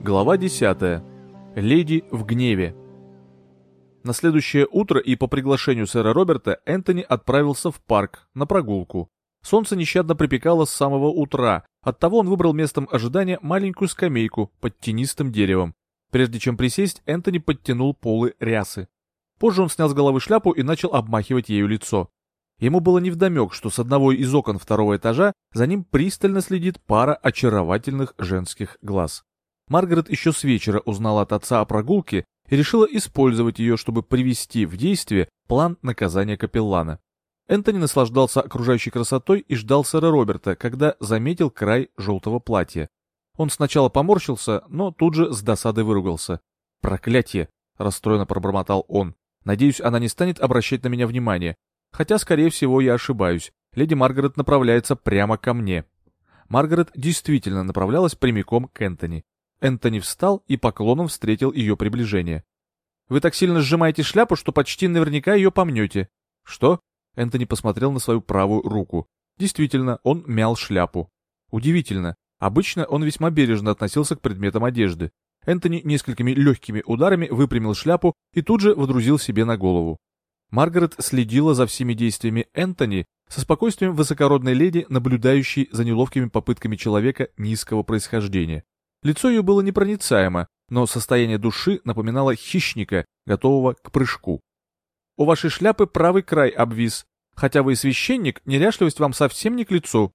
Глава 10. Леди в гневе. На следующее утро и по приглашению сэра Роберта Энтони отправился в парк на прогулку. Солнце нещадно припекало с самого утра, оттого он выбрал местом ожидания маленькую скамейку под тенистым деревом. Прежде чем присесть, Энтони подтянул полы рясы. Позже он снял с головы шляпу и начал обмахивать ею лицо. Ему было невдомек, что с одного из окон второго этажа за ним пристально следит пара очаровательных женских глаз. Маргарет еще с вечера узнала от отца о прогулке и решила использовать ее, чтобы привести в действие план наказания капеллана. Энтони наслаждался окружающей красотой и ждал сэра Роберта, когда заметил край желтого платья. Он сначала поморщился, но тут же с досадой выругался. «Проклятье!» — расстроенно пробормотал он. «Надеюсь, она не станет обращать на меня внимание. Хотя, скорее всего, я ошибаюсь. Леди Маргарет направляется прямо ко мне». Маргарет действительно направлялась прямиком к Энтони. Энтони встал и поклоном встретил ее приближение. «Вы так сильно сжимаете шляпу, что почти наверняка ее помнете». «Что?» Энтони посмотрел на свою правую руку. Действительно, он мял шляпу. Удивительно. Обычно он весьма бережно относился к предметам одежды. Энтони несколькими легкими ударами выпрямил шляпу и тут же водрузил себе на голову. Маргарет следила за всеми действиями Энтони со спокойствием высокородной леди, наблюдающей за неловкими попытками человека низкого происхождения. Лицо ее было непроницаемо, но состояние души напоминало хищника, готового к прыжку. «У вашей шляпы правый край обвис. Хотя вы и священник, неряшливость вам совсем не к лицу».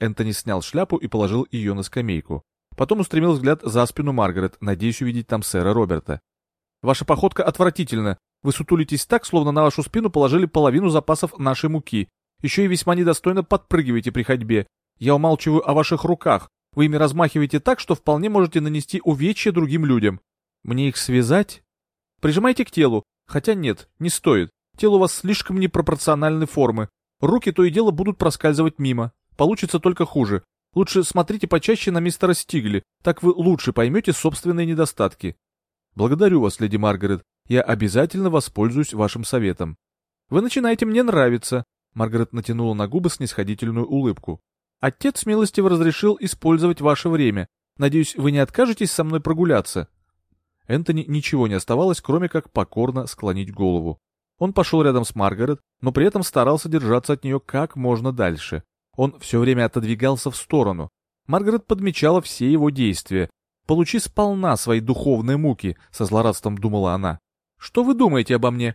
Энтони снял шляпу и положил ее на скамейку. Потом устремил взгляд за спину Маргарет, надеясь увидеть там сэра Роберта. «Ваша походка отвратительна. Вы сутулитесь так, словно на вашу спину положили половину запасов нашей муки. Еще и весьма недостойно подпрыгиваете при ходьбе. Я умалчиваю о ваших руках. Вы ими размахиваете так, что вполне можете нанести увечья другим людям. Мне их связать? Прижимайте к телу. Хотя нет, не стоит. Тело у вас слишком непропорциональной формы. Руки то и дело будут проскальзывать мимо. Получится только хуже. Лучше смотрите почаще на мистера Стигли, так вы лучше поймете собственные недостатки. Благодарю вас, леди Маргарет. Я обязательно воспользуюсь вашим советом. Вы начинаете мне нравиться. Маргарет натянула на губы снисходительную улыбку. Отец милостиво разрешил использовать ваше время. Надеюсь, вы не откажетесь со мной прогуляться?» Энтони ничего не оставалось, кроме как покорно склонить голову. Он пошел рядом с Маргарет, но при этом старался держаться от нее как можно дальше. Он все время отодвигался в сторону. Маргарет подмечала все его действия. «Получи сполна свои духовные муки», — со злорадством думала она. «Что вы думаете обо мне?»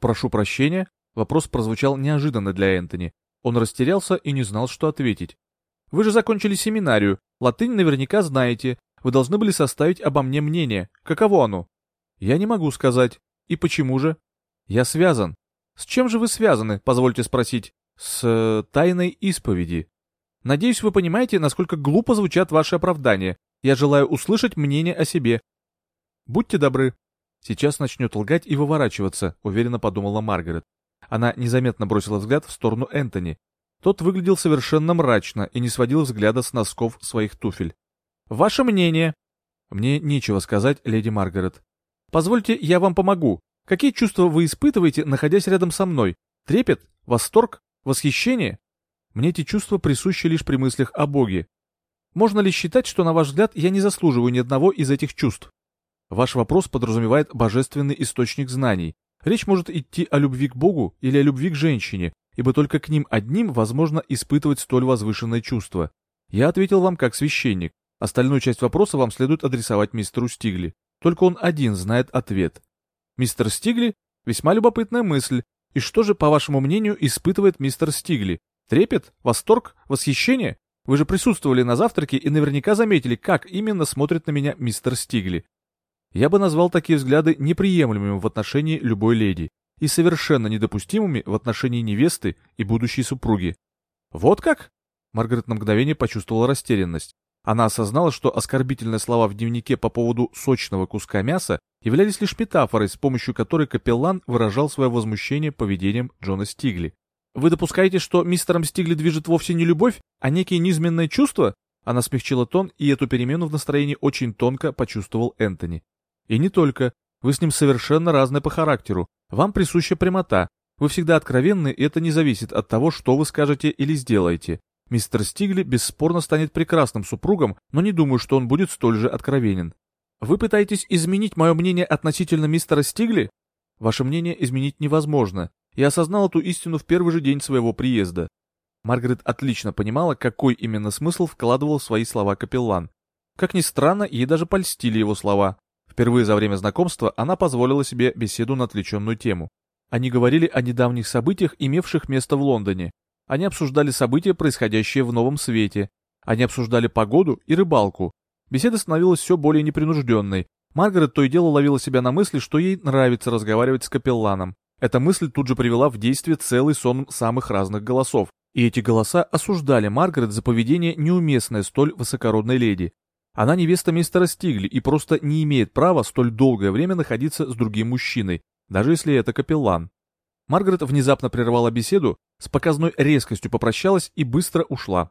«Прошу прощения». Вопрос прозвучал неожиданно для Энтони. Он растерялся и не знал, что ответить. Вы же закончили семинарию, латынь наверняка знаете. Вы должны были составить обо мне мнение. Каково оно? Я не могу сказать. И почему же? Я связан. С чем же вы связаны, позвольте спросить? С э, тайной исповеди. Надеюсь, вы понимаете, насколько глупо звучат ваши оправдания. Я желаю услышать мнение о себе. Будьте добры. Сейчас начнет лгать и выворачиваться, уверенно подумала Маргарет. Она незаметно бросила взгляд в сторону Энтони. Тот выглядел совершенно мрачно и не сводил взгляда с носков своих туфель. «Ваше мнение?» «Мне нечего сказать, леди Маргарет. Позвольте, я вам помогу. Какие чувства вы испытываете, находясь рядом со мной? Трепет? Восторг? Восхищение? Мне эти чувства присущи лишь при мыслях о Боге. Можно ли считать, что, на ваш взгляд, я не заслуживаю ни одного из этих чувств? Ваш вопрос подразумевает божественный источник знаний. Речь может идти о любви к Богу или о любви к женщине, ибо только к ним одним возможно испытывать столь возвышенное чувство. Я ответил вам как священник. Остальную часть вопроса вам следует адресовать мистеру Стигли. Только он один знает ответ. Мистер Стигли? Весьма любопытная мысль. И что же, по вашему мнению, испытывает мистер Стигли? Трепет? Восторг? Восхищение? Вы же присутствовали на завтраке и наверняка заметили, как именно смотрит на меня мистер Стигли. Я бы назвал такие взгляды неприемлемыми в отношении любой леди и совершенно недопустимыми в отношении невесты и будущей супруги. Вот как? Маргарет на мгновение почувствовала растерянность. Она осознала, что оскорбительные слова в дневнике по поводу сочного куска мяса являлись лишь метафорой, с помощью которой капеллан выражал свое возмущение поведением Джона Стигли. «Вы допускаете, что мистером Стигли движет вовсе не любовь, а некие низменные чувства?» Она смягчила тон, и эту перемену в настроении очень тонко почувствовал Энтони. «И не только. Вы с ним совершенно разные по характеру, вам присуща прямота. Вы всегда откровенны, и это не зависит от того, что вы скажете или сделаете. Мистер Стигли бесспорно станет прекрасным супругом, но не думаю, что он будет столь же откровенен. Вы пытаетесь изменить мое мнение относительно мистера Стигли? Ваше мнение изменить невозможно. Я осознал эту истину в первый же день своего приезда. Маргарет отлично понимала, какой именно смысл вкладывал в свои слова капеллан. Как ни странно, ей даже польстили его слова. Впервые за время знакомства она позволила себе беседу на отвлеченную тему. Они говорили о недавних событиях, имевших место в Лондоне. Они обсуждали события, происходящие в новом свете. Они обсуждали погоду и рыбалку. Беседа становилась все более непринужденной. Маргарет то и дело ловила себя на мысли, что ей нравится разговаривать с капелланом. Эта мысль тут же привела в действие целый сон самых разных голосов. И эти голоса осуждали Маргарет за поведение неуместное столь высокородной леди. Она невеста мистера Стигли и просто не имеет права столь долгое время находиться с другим мужчиной, даже если это капеллан. Маргарет внезапно прервала беседу, с показной резкостью попрощалась и быстро ушла.